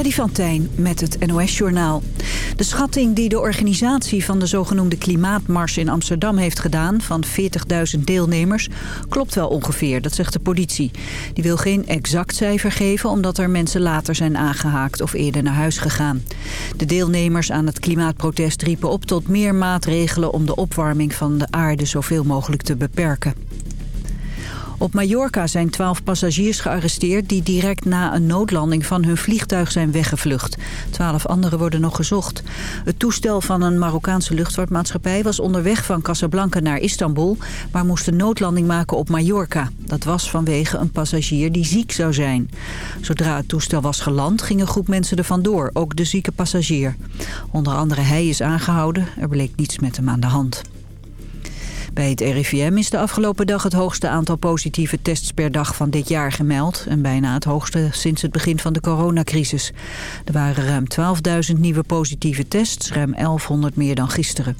Freddy van Tijn met het NOS-journaal. De schatting die de organisatie van de zogenoemde Klimaatmars in Amsterdam heeft gedaan... van 40.000 deelnemers, klopt wel ongeveer, dat zegt de politie. Die wil geen exact cijfer geven omdat er mensen later zijn aangehaakt... of eerder naar huis gegaan. De deelnemers aan het klimaatprotest riepen op tot meer maatregelen... om de opwarming van de aarde zoveel mogelijk te beperken. Op Mallorca zijn twaalf passagiers gearresteerd die direct na een noodlanding van hun vliegtuig zijn weggevlucht. Twaalf anderen worden nog gezocht. Het toestel van een Marokkaanse luchtvaartmaatschappij was onderweg van Casablanca naar Istanbul, maar moest een noodlanding maken op Mallorca. Dat was vanwege een passagier die ziek zou zijn. Zodra het toestel was geland ging een groep mensen er vandoor, ook de zieke passagier. Onder andere hij is aangehouden, er bleek niets met hem aan de hand. Bij het RIVM is de afgelopen dag het hoogste aantal positieve tests per dag van dit jaar gemeld. En bijna het hoogste sinds het begin van de coronacrisis. Er waren ruim 12.000 nieuwe positieve tests, ruim 1100 meer dan gisteren.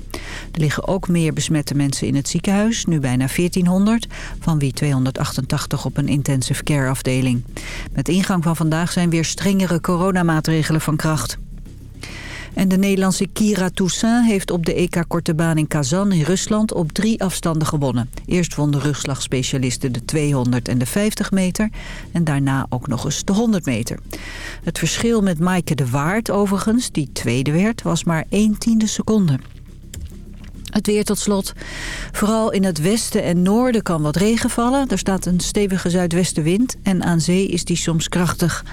Er liggen ook meer besmette mensen in het ziekenhuis, nu bijna 1400, van wie 288 op een intensive care afdeling. Met ingang van vandaag zijn weer strengere coronamaatregelen van kracht. En de Nederlandse Kira Toussaint heeft op de EK Korte Baan in Kazan in Rusland op drie afstanden gewonnen. Eerst won de rugslagspecialiste de 200 en de 50 meter en daarna ook nog eens de 100 meter. Het verschil met Maaike de Waard overigens, die tweede werd, was maar 1 tiende seconde. Het weer tot slot. Vooral in het westen en noorden kan wat regen vallen. Er staat een stevige zuidwestenwind en aan zee is die soms krachtig.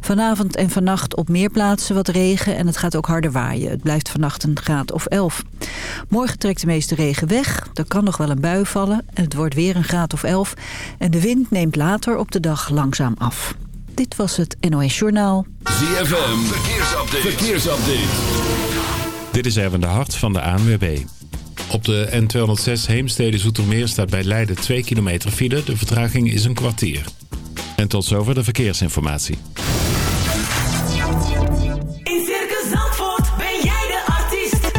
Vanavond en vannacht op meer plaatsen wat regen en het gaat ook harder waaien. Het blijft vannacht een graad of 11. Morgen trekt de meeste regen weg. Er kan nog wel een bui vallen en het wordt weer een graad of 11. En de wind neemt later op de dag langzaam af. Dit was het NOS Journaal. ZFM, verkeersupdate. verkeersupdate. Dit is Erwin de Hart van de ANWB. Op de N206 Heemstede-Zoetermeer staat bij Leiden 2 kilometer file. De vertraging is een kwartier. En tot zover de verkeersinformatie. In Circus Zandvoort ben jij de artiest.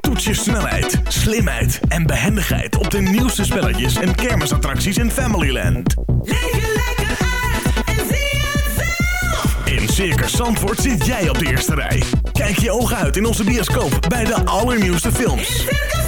Toets je snelheid, slimheid en behendigheid op de nieuwste spelletjes en kermisattracties in Familyland. Leef je lekker uit en zie het zelf. In Circus Zandvoort zit jij op de eerste rij. Kijk je ogen uit in onze bioscoop bij de allernieuwste In films. Circus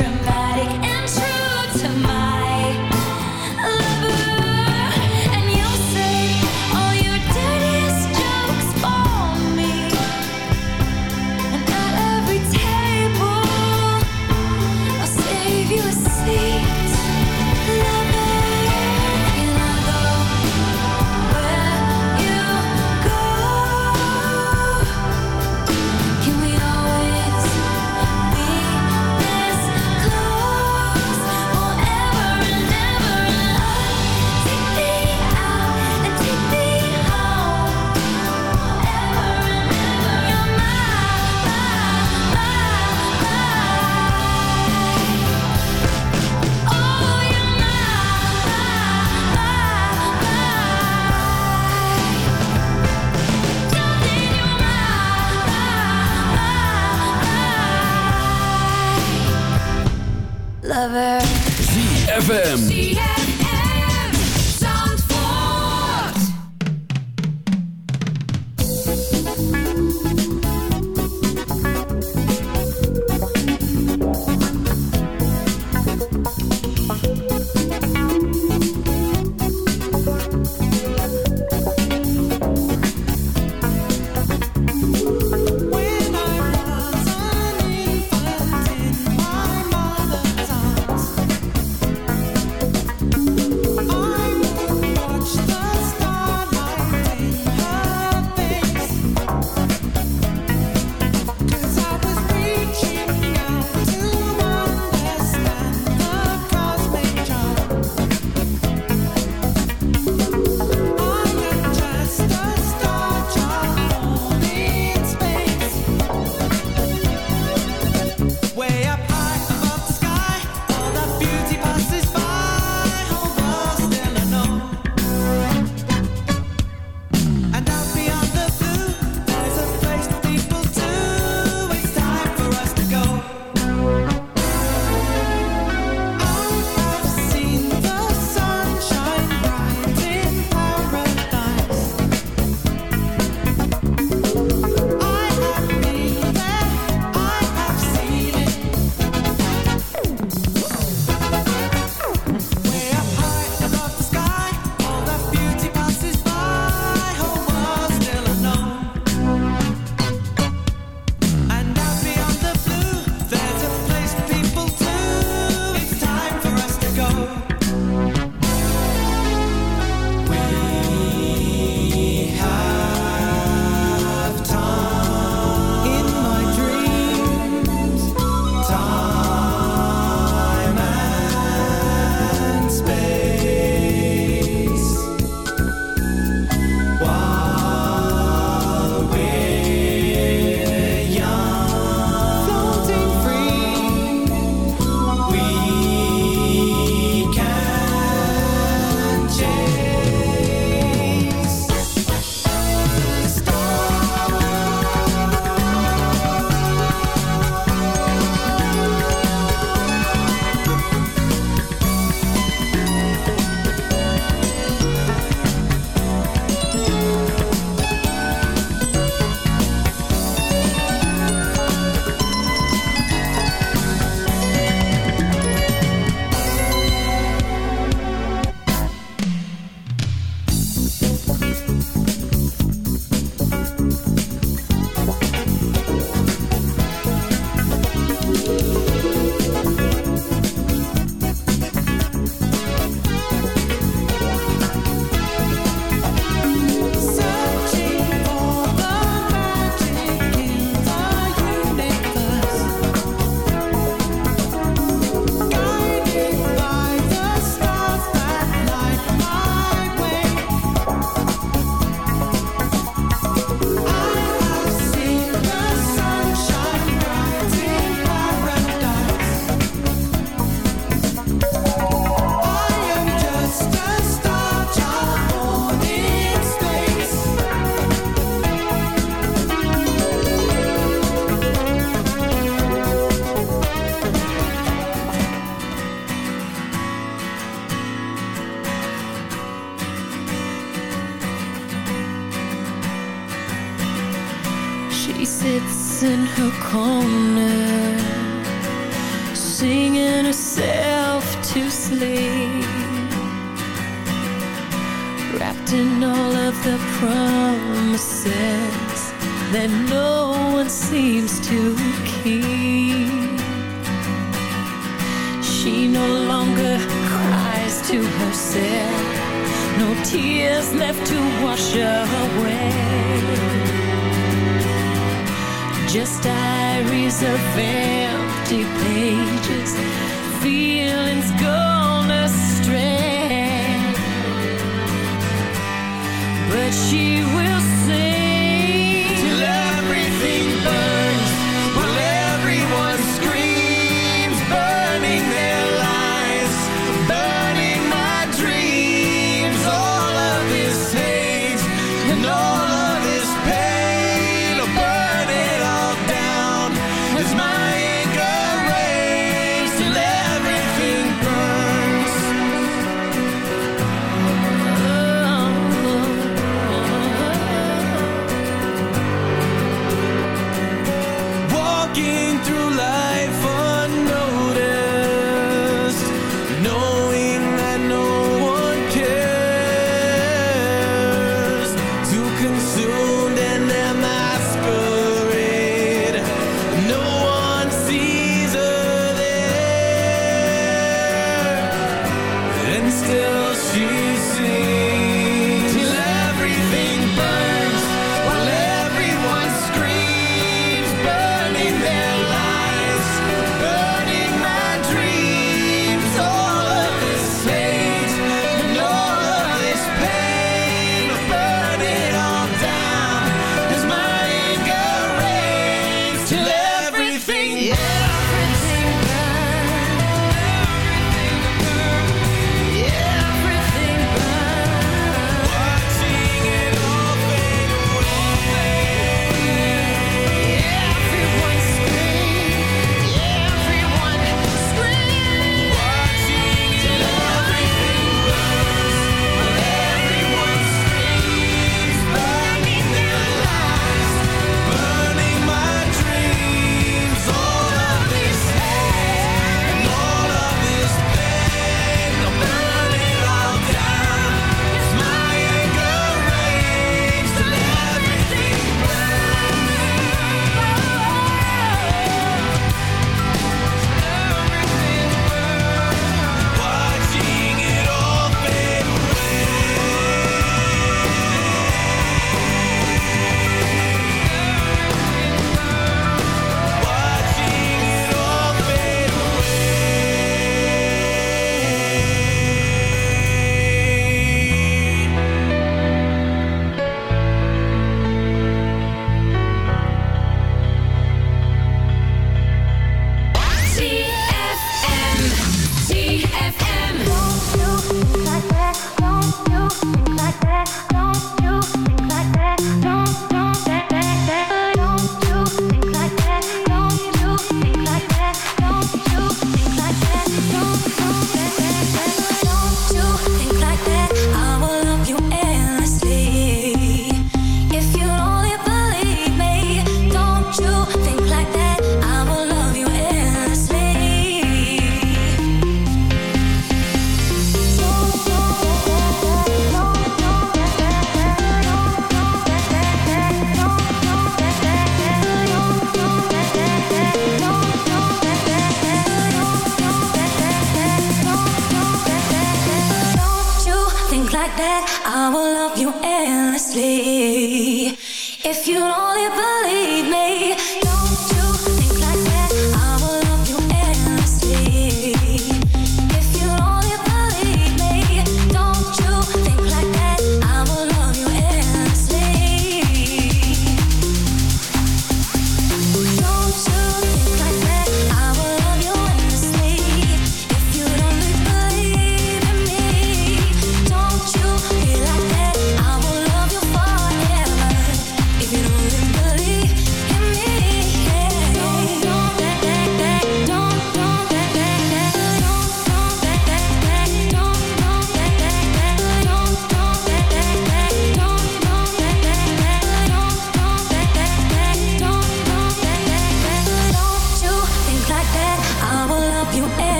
imagine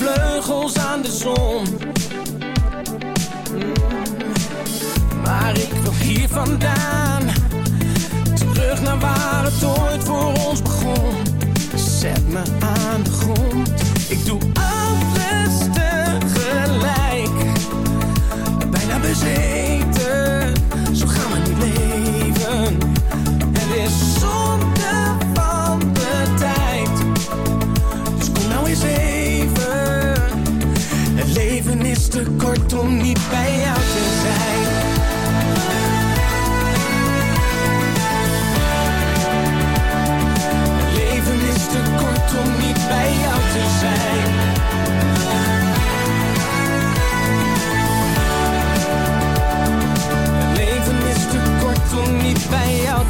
vleugels aan de zon. Mm. Maar ik wil hier vandaan, terug naar waar het ooit voor ons begon. Zet me aan.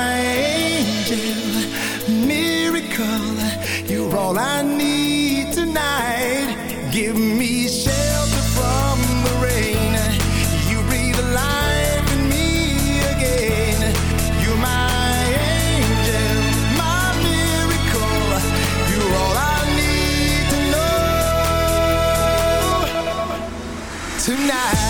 my angel, miracle. You're all I need tonight. Give me shelter from the rain. You breathe life in me again. You're my angel, my miracle. You're all I need to know tonight.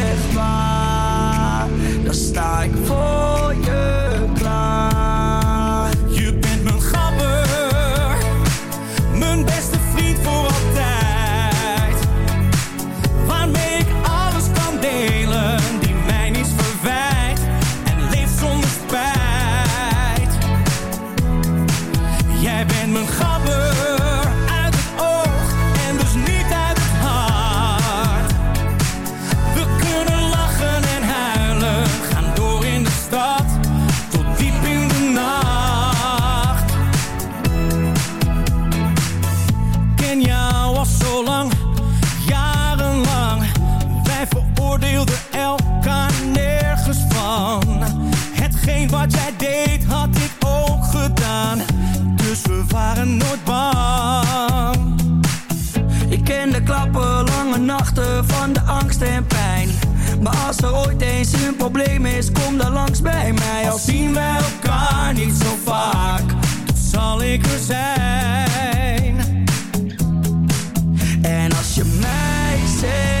Sta for voor Maar als er ooit eens een probleem is, kom dan langs bij mij. Al zien wij elkaar niet zo vaak, dan zal ik er zijn. En als je mij zegt